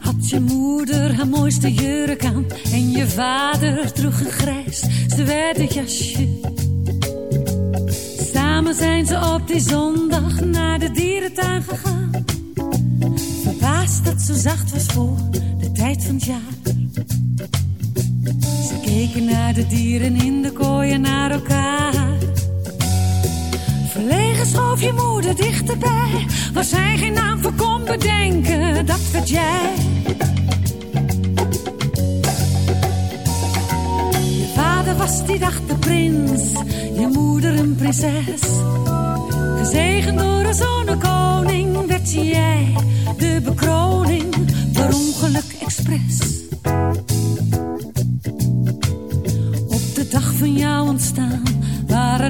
Had je moeder haar mooiste jurk aan en je vader droeg een grijs zwerde jasje. Samen zijn ze op die zondag naar de dierentuin gegaan. Verbaasd dat zo zacht was voor de tijd van het jaar. Ze keken naar de dieren in de kooien naar elkaar. Verlegen schoof je moeder dichterbij. Waar zij geen naam voor kon bedenken, dat werd jij. Je vader was die dag de prins, je moeder een prinses. Gezegend door een zonnekoning werd jij de bekroning per ongeluk expres. Op de dag van jouw ontstaan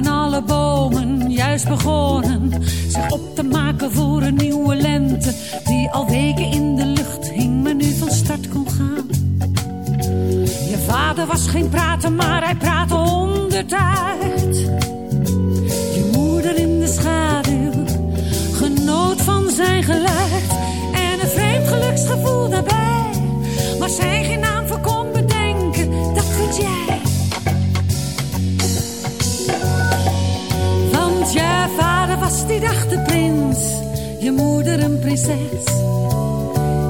waren alle bomen juist begonnen zich op te maken voor een nieuwe lente die al weken in de lucht hing, maar nu van start kon gaan. Je vader was geen prater, maar hij praatte honderdduit. Je moeder in de schaduw genoot van zijn geluid en een vreemd geluksgevoel daarbij, maar zij geen naam voor kon bedenken, dat werd jij. Die dag de prins, je moeder een prinses.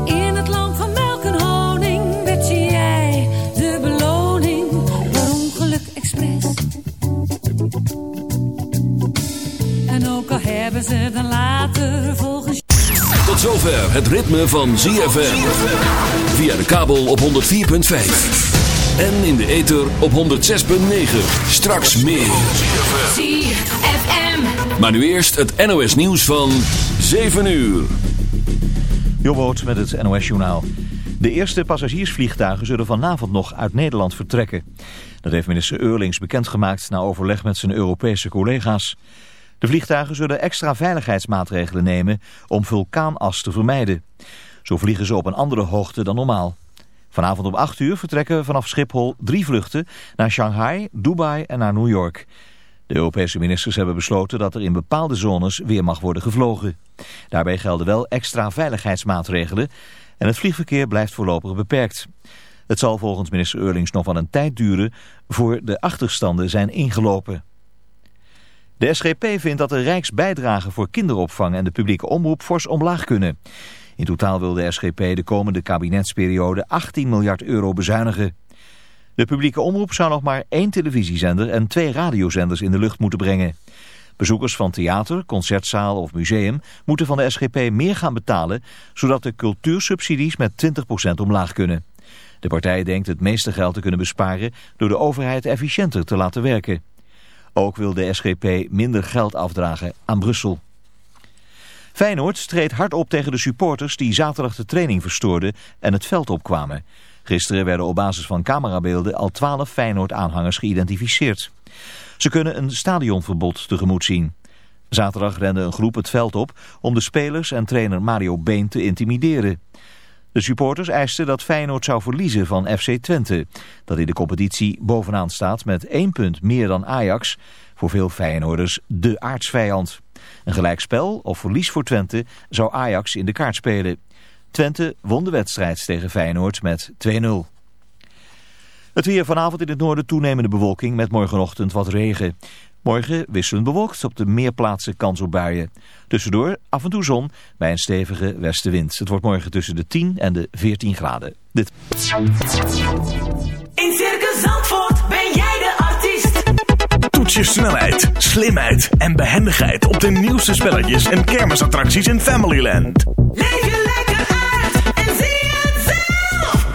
In het land van melk en honing werd jij de beloning per ongeluk expres. En ook al hebben ze dan later volgens Tot zover het ritme van ZFM. Via de kabel op 104.5. En in de ether op 106.9. Straks meer. ZFM. Maar nu eerst het NOS nieuws van 7 uur. Jobboot met het NOS Journaal. De eerste passagiersvliegtuigen zullen vanavond nog uit Nederland vertrekken. Dat heeft minister Eurlings bekendgemaakt na overleg met zijn Europese collega's. De vliegtuigen zullen extra veiligheidsmaatregelen nemen om vulkaanas te vermijden. Zo vliegen ze op een andere hoogte dan normaal. Vanavond om 8 uur vertrekken vanaf Schiphol drie vluchten naar Shanghai, Dubai en naar New York. De Europese ministers hebben besloten dat er in bepaalde zones weer mag worden gevlogen. Daarbij gelden wel extra veiligheidsmaatregelen en het vliegverkeer blijft voorlopig beperkt. Het zal volgens minister Eurlings nog wel een tijd duren voor de achterstanden zijn ingelopen. De SGP vindt dat de Rijksbijdrage voor kinderopvang en de publieke omroep fors omlaag kunnen. In totaal wil de SGP de komende kabinetsperiode 18 miljard euro bezuinigen. De publieke omroep zou nog maar één televisiezender en twee radiozenders in de lucht moeten brengen. Bezoekers van theater, concertzaal of museum moeten van de SGP meer gaan betalen, zodat de cultuursubsidies met 20% omlaag kunnen. De partij denkt het meeste geld te kunnen besparen door de overheid efficiënter te laten werken. Ook wil de SGP minder geld afdragen aan Brussel. Feyenoord streed hard op tegen de supporters die zaterdag de training verstoorden en het veld opkwamen. Gisteren werden op basis van camerabeelden al 12 Feyenoord-aanhangers geïdentificeerd. Ze kunnen een stadionverbod tegemoet zien. Zaterdag rende een groep het veld op om de spelers en trainer Mario Been te intimideren. De supporters eisten dat Feyenoord zou verliezen van FC Twente, dat in de competitie bovenaan staat met één punt meer dan Ajax, voor veel Feyenoorders de aardsvijand. Een gelijkspel of verlies voor Twente zou Ajax in de kaart spelen. Twente won de wedstrijd tegen Feyenoord met 2-0. Het weer vanavond in het noorden toenemende bewolking met morgenochtend wat regen. Morgen wisselend bewolkt op de meer plaatsen kans op buien. Tussendoor af en toe zon bij een stevige westenwind. Het wordt morgen tussen de 10 en de 14 graden. Dit. In Circus Zandvoort ben jij de artiest. Toets je snelheid, slimheid en behendigheid op de nieuwste spelletjes en kermisattracties in Familyland. Leef je lekker uit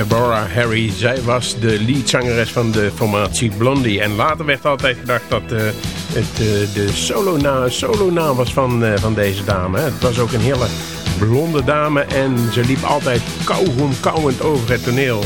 Deborah Harry. Zij was de leadzangeres van de formatie Blondie. En later werd altijd gedacht dat uh, het uh, de solo was van, uh, van deze dame. Het was ook een hele blonde dame en ze liep altijd kauwgom kauwend over het toneel.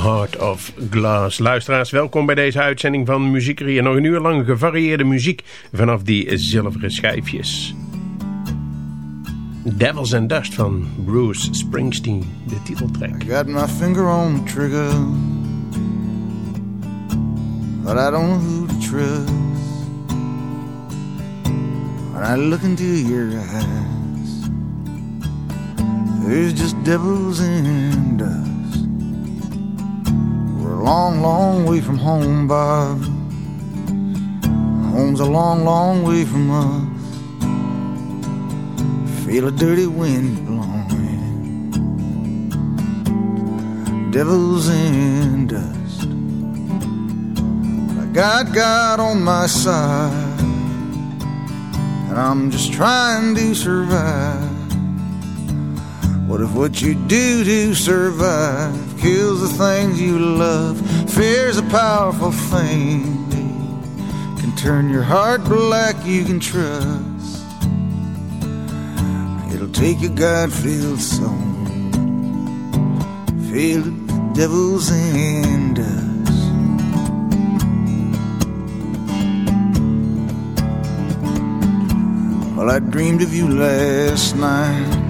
Heart of Glass. Luisteraars, welkom bij deze uitzending van Muziekerie. En nog een uur lang gevarieerde muziek vanaf die zilveren schijfjes. Devils and Dust van Bruce Springsteen, de titeltrack. I got my finger on the trigger But I don't know who to trust When I look into your eyes There's just devils and dust long, long way from home, Bob. Home's a long, long way from us. Feel a dirty wind blowing. Devils in dust. I got God on my side. And I'm just trying to survive. What if what you do to survive kills the things you love? Fear's a powerful thing. Can turn your heart black, you can trust. It'll take a God filled song, filled with devils and dust. Well, I dreamed of you last night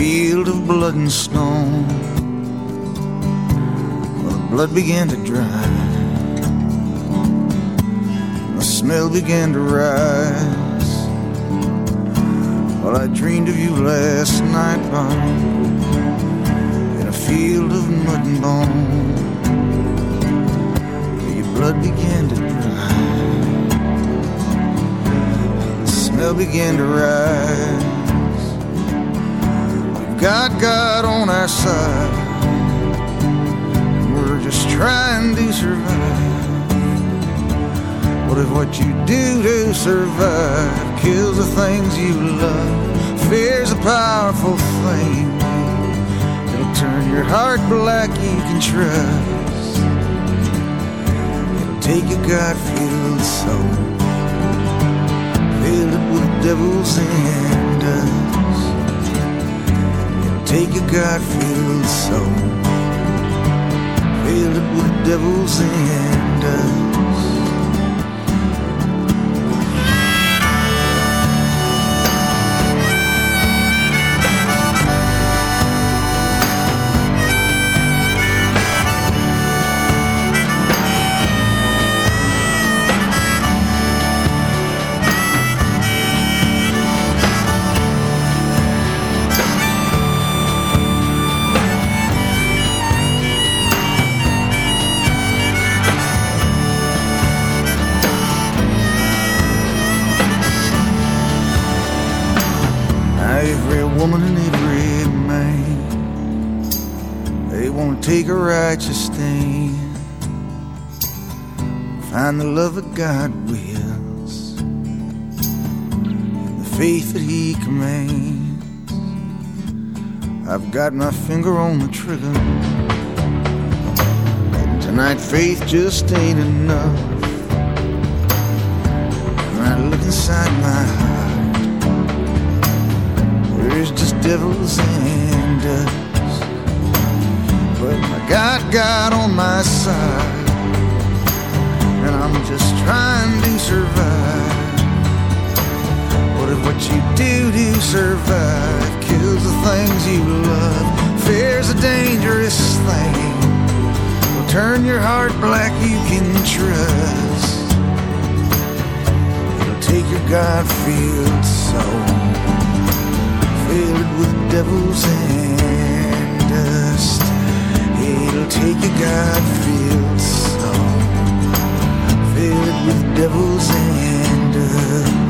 field of blood and stone. The blood began to dry, the smell began to rise. Well, I dreamed of you last night, Bonnie, in a field of mud and bone. Your blood began to dry, the smell began to rise got God on our side. We're just trying to survive. What if what you do to survive kills the things you love? Fear's a powerful thing. It'll turn your heart black, you can trust. It'll take a God-filled soul, fill it with devils dust take a God-filled soul, fill it with devils and Find the love that God wills, the faith that He commands. I've got my finger on the trigger. And tonight, faith just ain't enough. When I look inside my heart there's just devils and dust. But I got God on my side, I'm just trying to survive. What if what you do to survive kills the things you love? Fear's a dangerous thing. Will turn your heart black, you can trust. It'll take your God-filled soul filled with devils and dust. It'll take your God-filled filled with devils and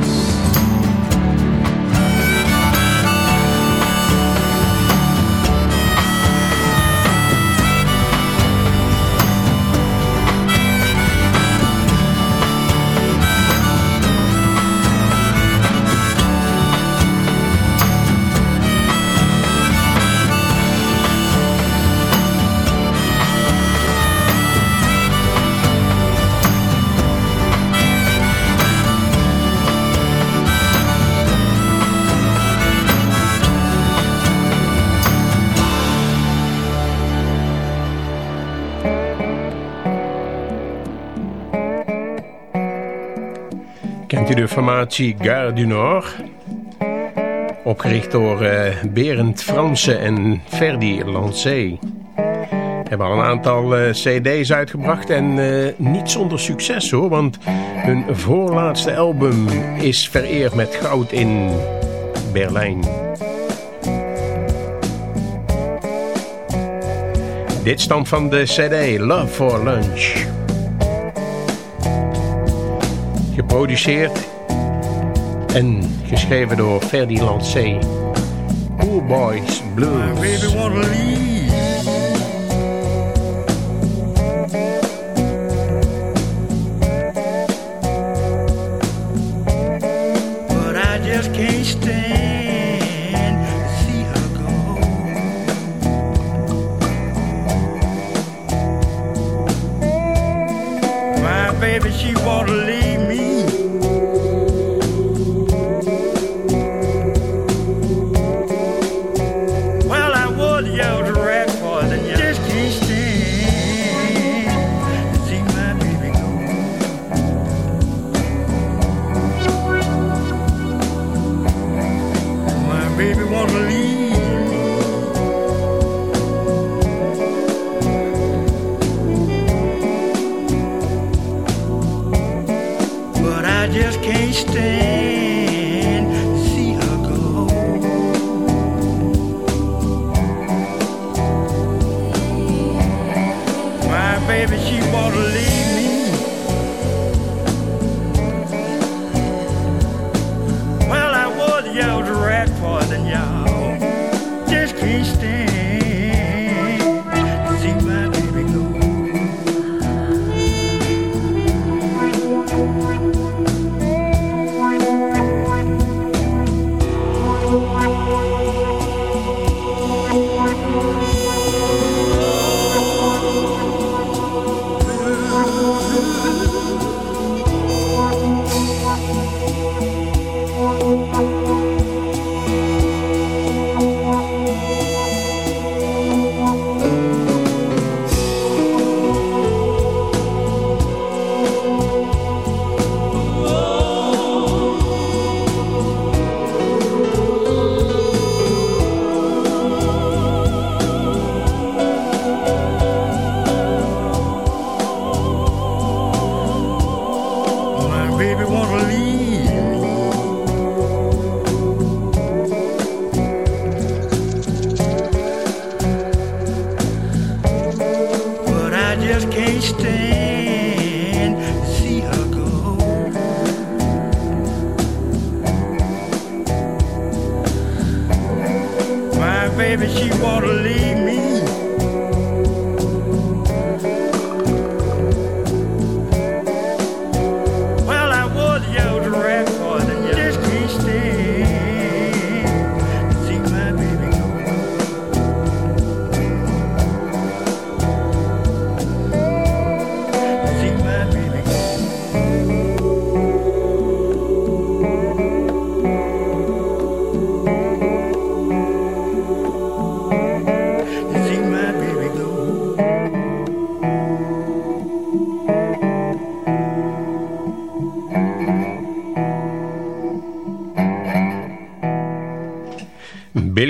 formatie Gare du Nord? Opgericht door uh, Berend Franse en Ferdi Lancé. Hebben al een aantal uh, cd's uitgebracht en uh, niet zonder succes hoor. Want hun voorlaatste album is vereerd met goud in Berlijn. Dit stamt van de cd Love for Lunch. Geproduceerd en geschreven door Ferdy Lancé. Cool Boys Blues.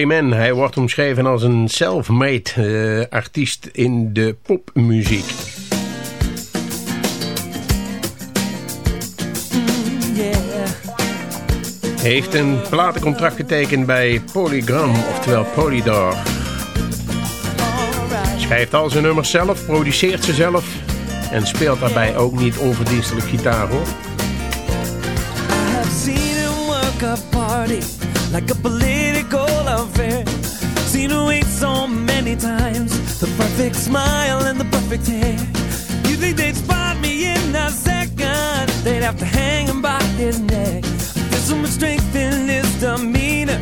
Hij wordt omschreven als een self-made eh, artiest in de popmuziek. Heeft een platencontract getekend bij Polygram, oftewel Polydor. Schrijft al zijn nummers zelf, produceert ze zelf en speelt daarbij ook niet onverdienstelijk gitaar hoor. I seen him work a party like a political. Seen her wait so many times, the perfect smile and the perfect hair. You think they'd spot me in a second? They'd have to hang him by his neck. There's so much strength in his demeanor,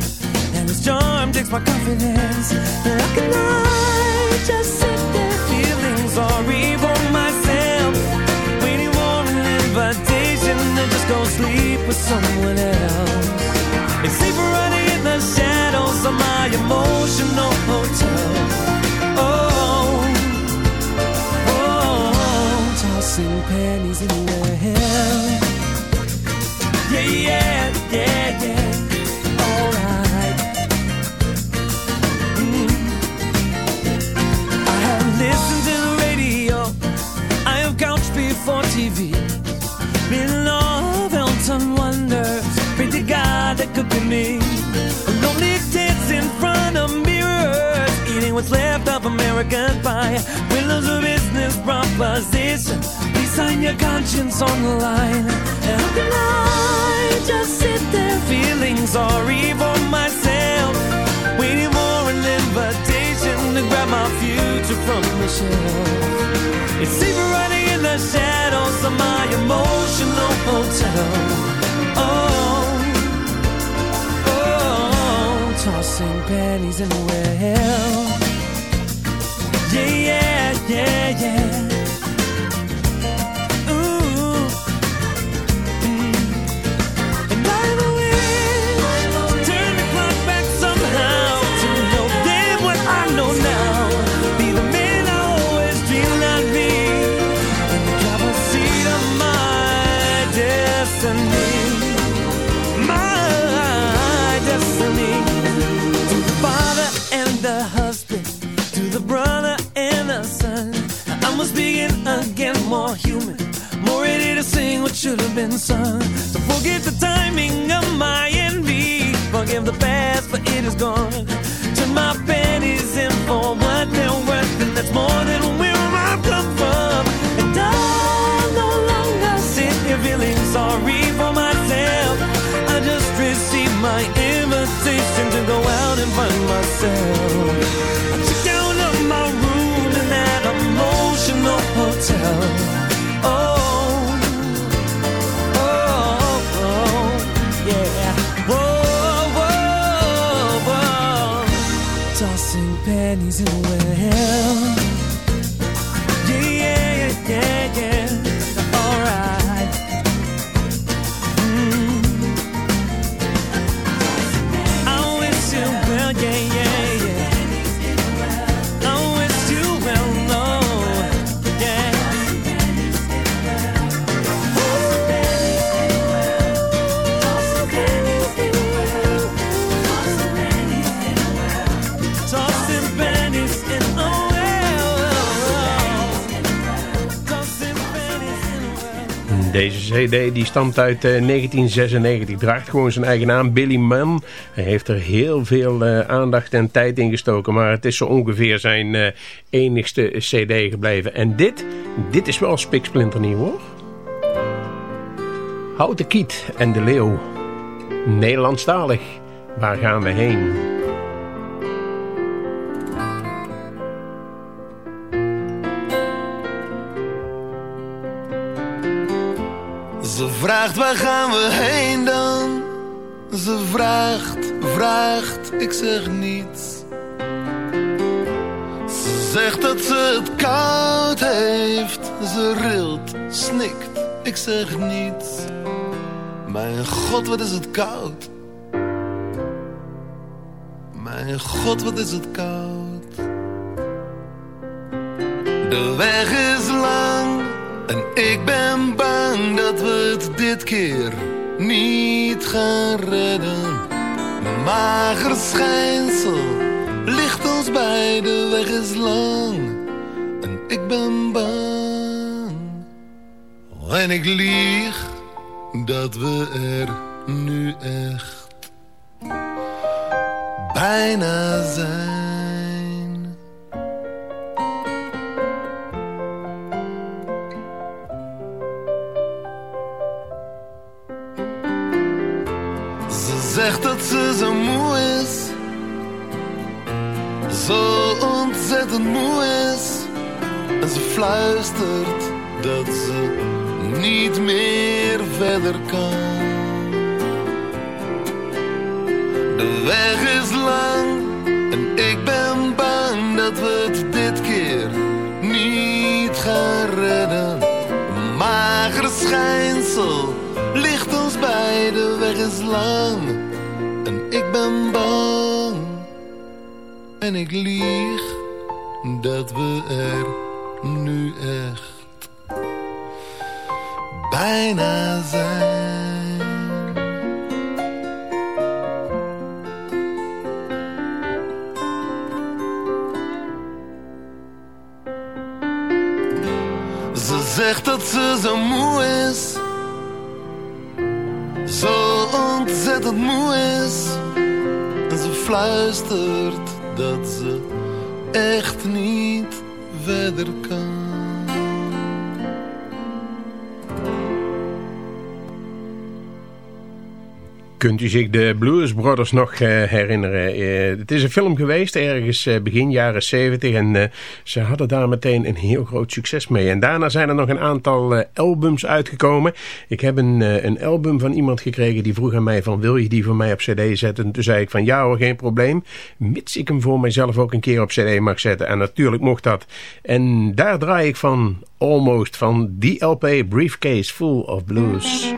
and his charm takes my confidence. How can I just sit there feeling sorry for myself? Waiting for an invitation to just go sleep with someone else. It's safer running walls of my emotional hotel. Oh, oh, tossing pennies in the air. Yeah, yeah, yeah, yeah. Alright. Mm-hmm. I have listened to the radio. I have couched before TV. Been love, Elton Wonder. Pretty God that could be me. Hair. a goodbye. Willow's a business proposition. Please sign your conscience on the line. How can I just sit there feeling sorry for myself? Waiting for an invitation to grab my future from the shelf. It's safer running in the shadows of my emotional hotel. Oh, tossing pennies in the well. Yeah, yeah, yeah, yeah. Die stamt uit eh, 1996, draagt gewoon zijn eigen naam, Billy Mann. Hij heeft er heel veel eh, aandacht en tijd in gestoken, maar het is zo ongeveer zijn eh, enigste cd gebleven. En dit, dit is wel spiksplinternieuw hoor. Houten Kiet en de Leeuw. Nederlandstalig, waar gaan we heen? Vraagt waar gaan we heen dan? Ze vraagt, vraagt, ik zeg niets. Ze zegt dat ze het koud heeft. Ze rilt, snikt, ik zeg niets. Mijn god, wat is het koud. Mijn god, wat is het koud. De weg is lang en ik ben bang dat we het dit keer niet gaan redden. Mager schijnsel ligt ons bij, de weg is lang en ik ben bang. En ik lieg dat we er nu echt bijna zijn. Ontzettend moe is. En ze fluistert dat ze niet meer verder kan. De weg is lang en ik ben bang dat we het dit keer niet gaan redden. Mager schijnsel ligt ons bij, de weg is lang en ik ben bang. En ik lieg dat we er nu echt bijna zijn. Ze zegt dat ze zo moe is. Zo ontzettend moe is. En ze fluistert dat ze echt niet verder kan. Kunt u zich de Blues Brothers nog uh, herinneren? Uh, het is een film geweest, ergens uh, begin jaren 70. En ze hadden daar meteen een heel groot succes mee. En daarna zijn er nog een aantal albums uitgekomen. Ik heb een, een album van iemand gekregen die vroeg aan mij van... wil je die voor mij op cd zetten? En toen zei ik van ja hoor, geen probleem. Mits ik hem voor mijzelf ook een keer op cd mag zetten. En natuurlijk mocht dat. En daar draai ik van Almost van die LP Briefcase Full of Blues.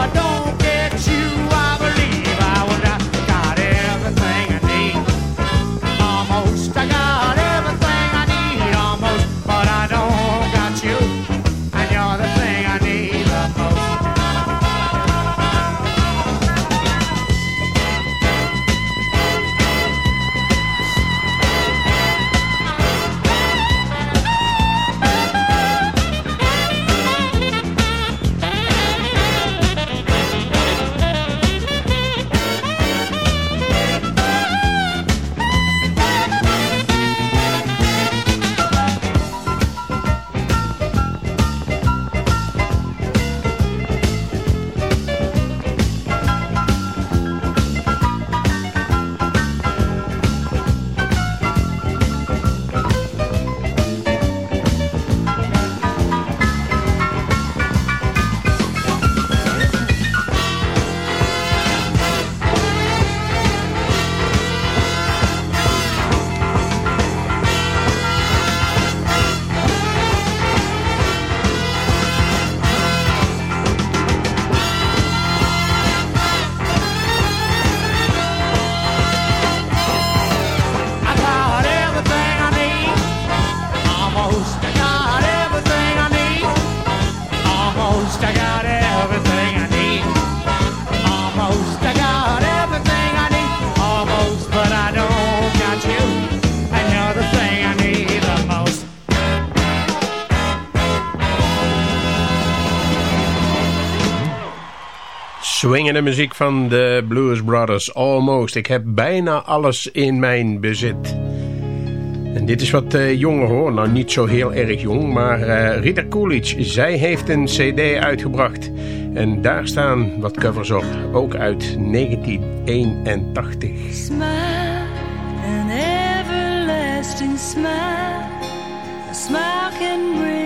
I don't Swingende muziek van de Blues Brothers, Almost. Ik heb bijna alles in mijn bezit. En dit is wat eh, jonger hoor, nou niet zo heel erg jong, maar eh Rita Coolidge, zij heeft een cd uitgebracht. En daar staan wat covers op, ook uit 1981. smile, an everlasting smile. A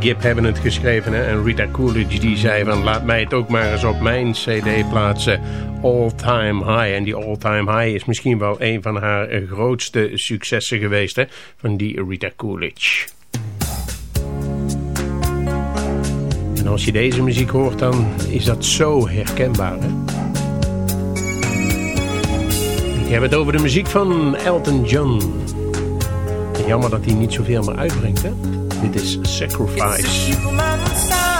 Gibb hebben het geschreven hè? en Rita Coolidge die zei van laat mij het ook maar eens op mijn cd plaatsen. All Time High. En die All Time High is misschien wel een van haar eh, grootste successen geweest hè? van die Rita Coolidge. En als je deze muziek hoort dan is dat zo herkenbaar hè? Ik heb het over de muziek van Elton John. Jammer dat hij niet zoveel meer uitbrengt, hè? Dit is Sacrifice.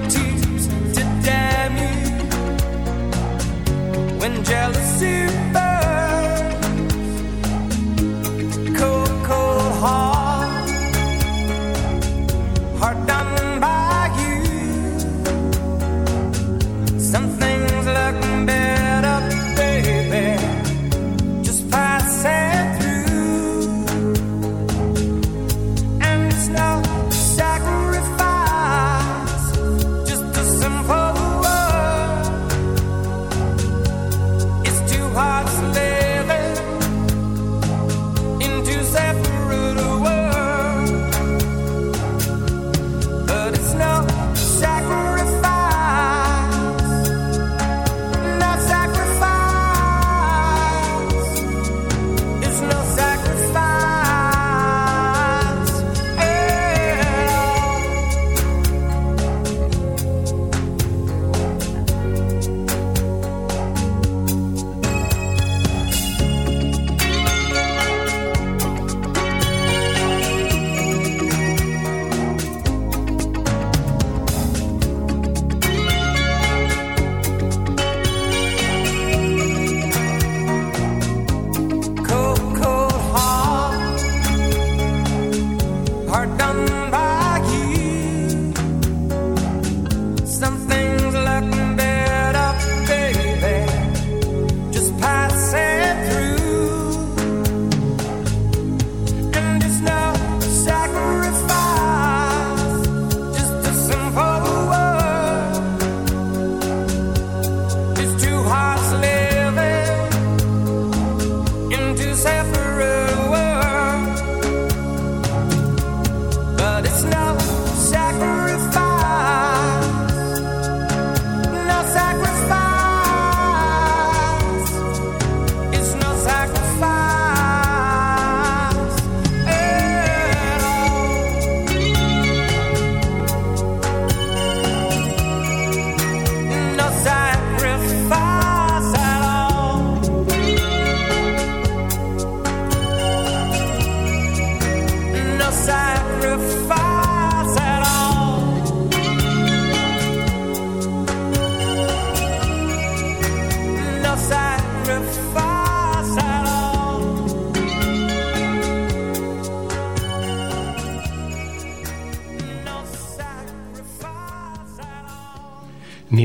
Tears to damn you. When jealousy is happening.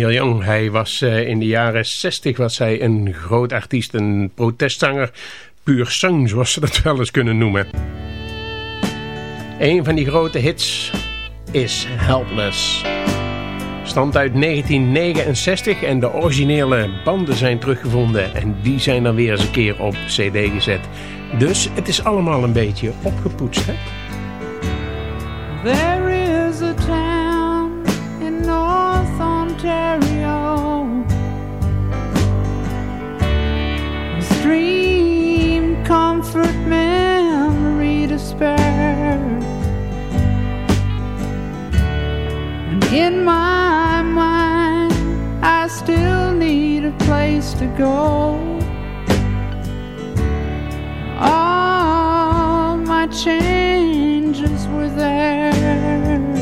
Hij was uh, in de jaren 60 was hij een groot artiest, een protestzanger. Puur zang, zoals ze dat wel eens kunnen noemen. Een van die grote hits is Helpless. Stamt uit 1969 en de originele banden zijn teruggevonden. En die zijn dan weer eens een keer op cd gezet. Dus het is allemaal een beetje opgepoetst, hè? Ontario. Stream, comfort, memory, despair. And in my mind, I still need a place to go. All my changes were there.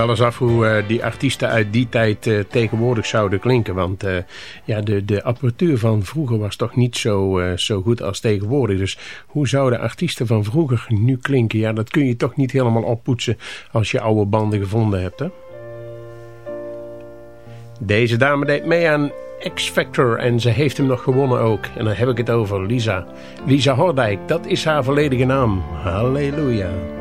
Wel eens af hoe eh, die artiesten uit die tijd eh, tegenwoordig zouden klinken. Want eh, ja, de, de apparatuur van vroeger was toch niet zo, zo goed als tegenwoordig. Dus hoe zouden artiesten van vroeger nu klinken? Ja, dat kun je toch niet helemaal oppoetsen als je oude banden gevonden hebt, hè? Deze dame deed mee aan X Factor en ze heeft hem nog gewonnen ook. En dan heb ik het over Lisa. Lisa Hordijk, dat is haar volledige naam. Halleluja.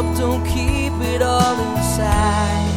Up, don't keep it all inside.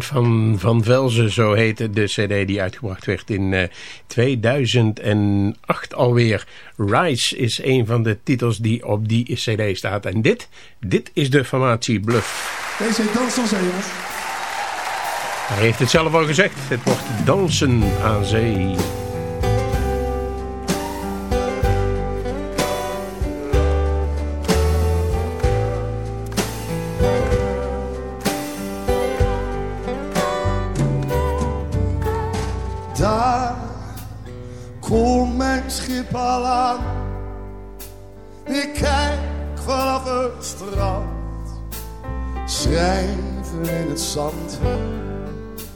Van Van Velzen, zo heette de cd die uitgebracht werd in eh, 2008 alweer. Rise is een van de titels die op die cd staat. En dit, dit is de formatie Bluff. Deze dansen zijn jongens. Hij heeft het zelf al gezegd, het wordt dansen aan zee.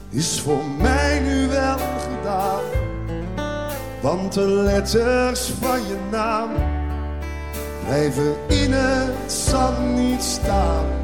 is voor mij nu wel gedaan. Want de letters van je naam blijven in het zand niet staan.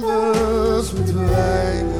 anders moet.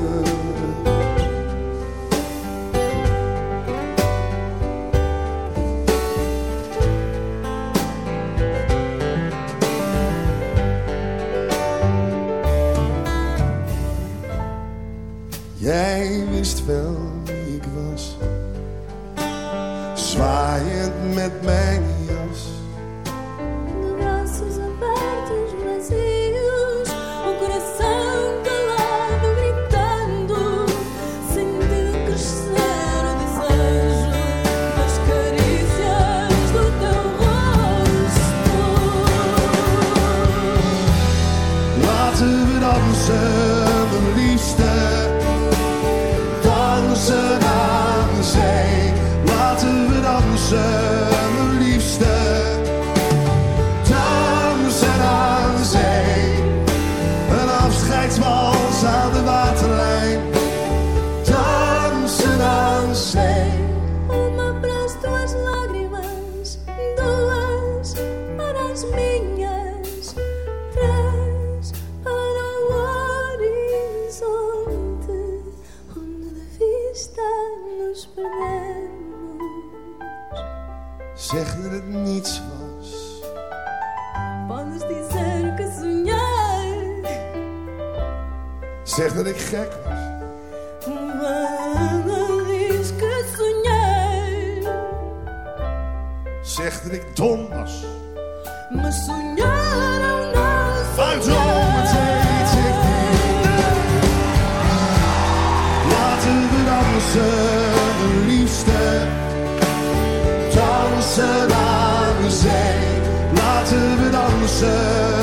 dansen aan de zee. Laten we dansen.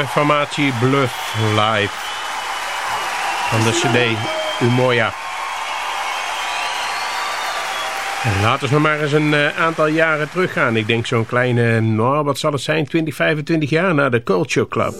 Informatie formatie Bluff Live van de cd Umoja. En laten we maar eens een eh, aantal jaren teruggaan. Ik denk zo'n kleine, nou, wat zal het zijn, 20, 25 jaar na de Culture Club.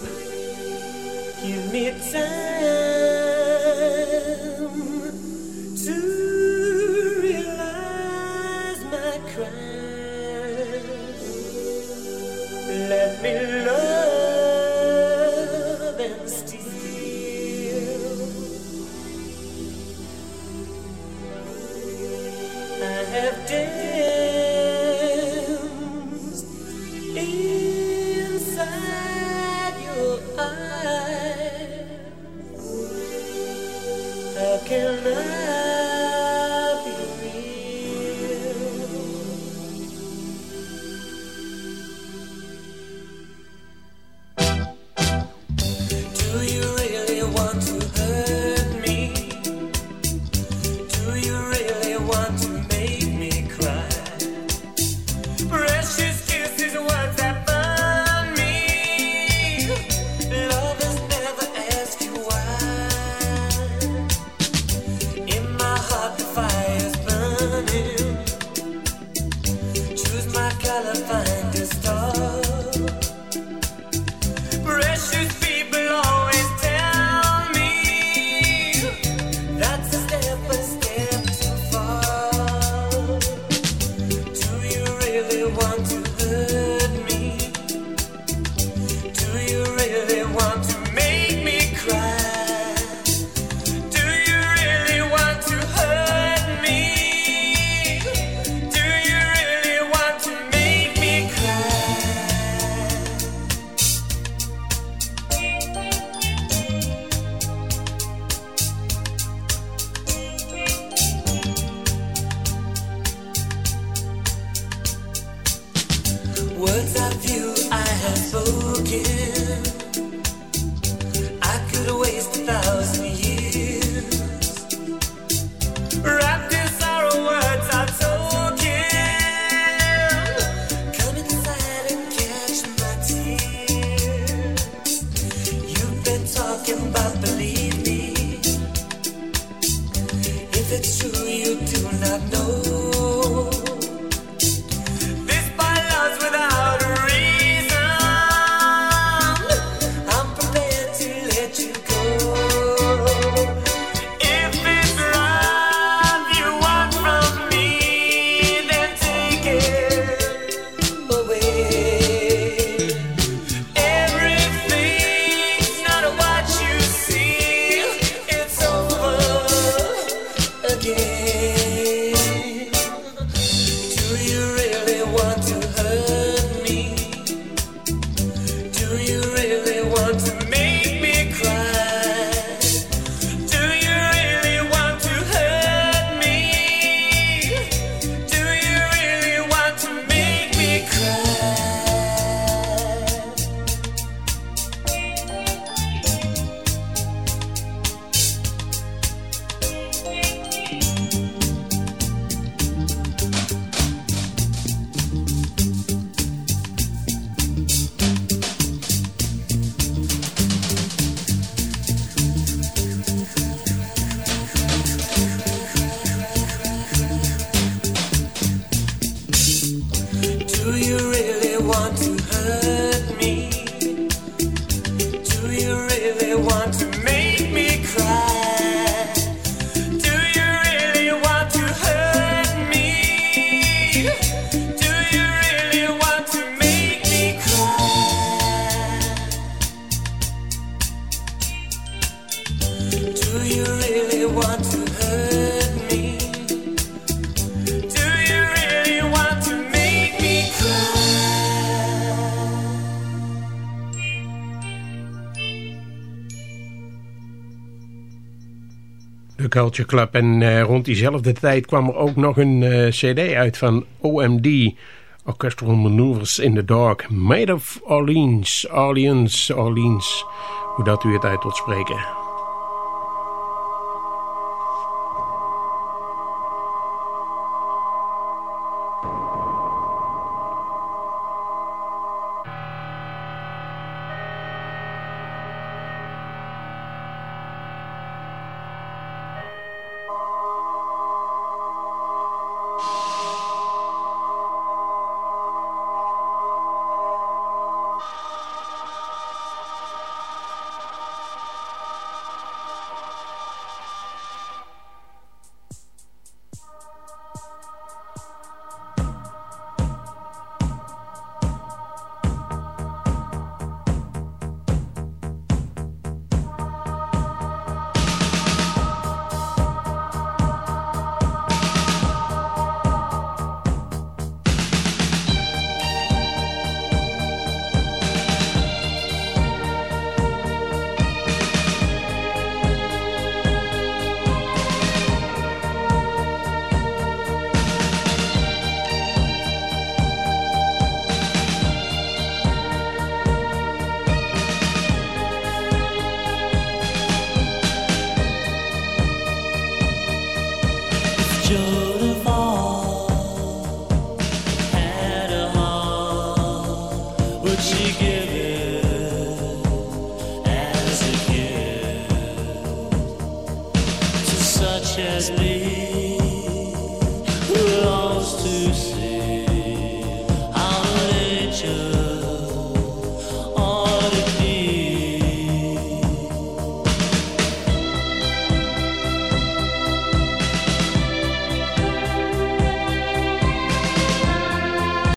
Culture Club. En uh, rond diezelfde tijd kwam er ook nog een uh, cd uit van OMD. Orchestral Maneuvers in the Dark. Made of Orleans. Orleans, Orleans. Hoe dat u het uit wilt spreken.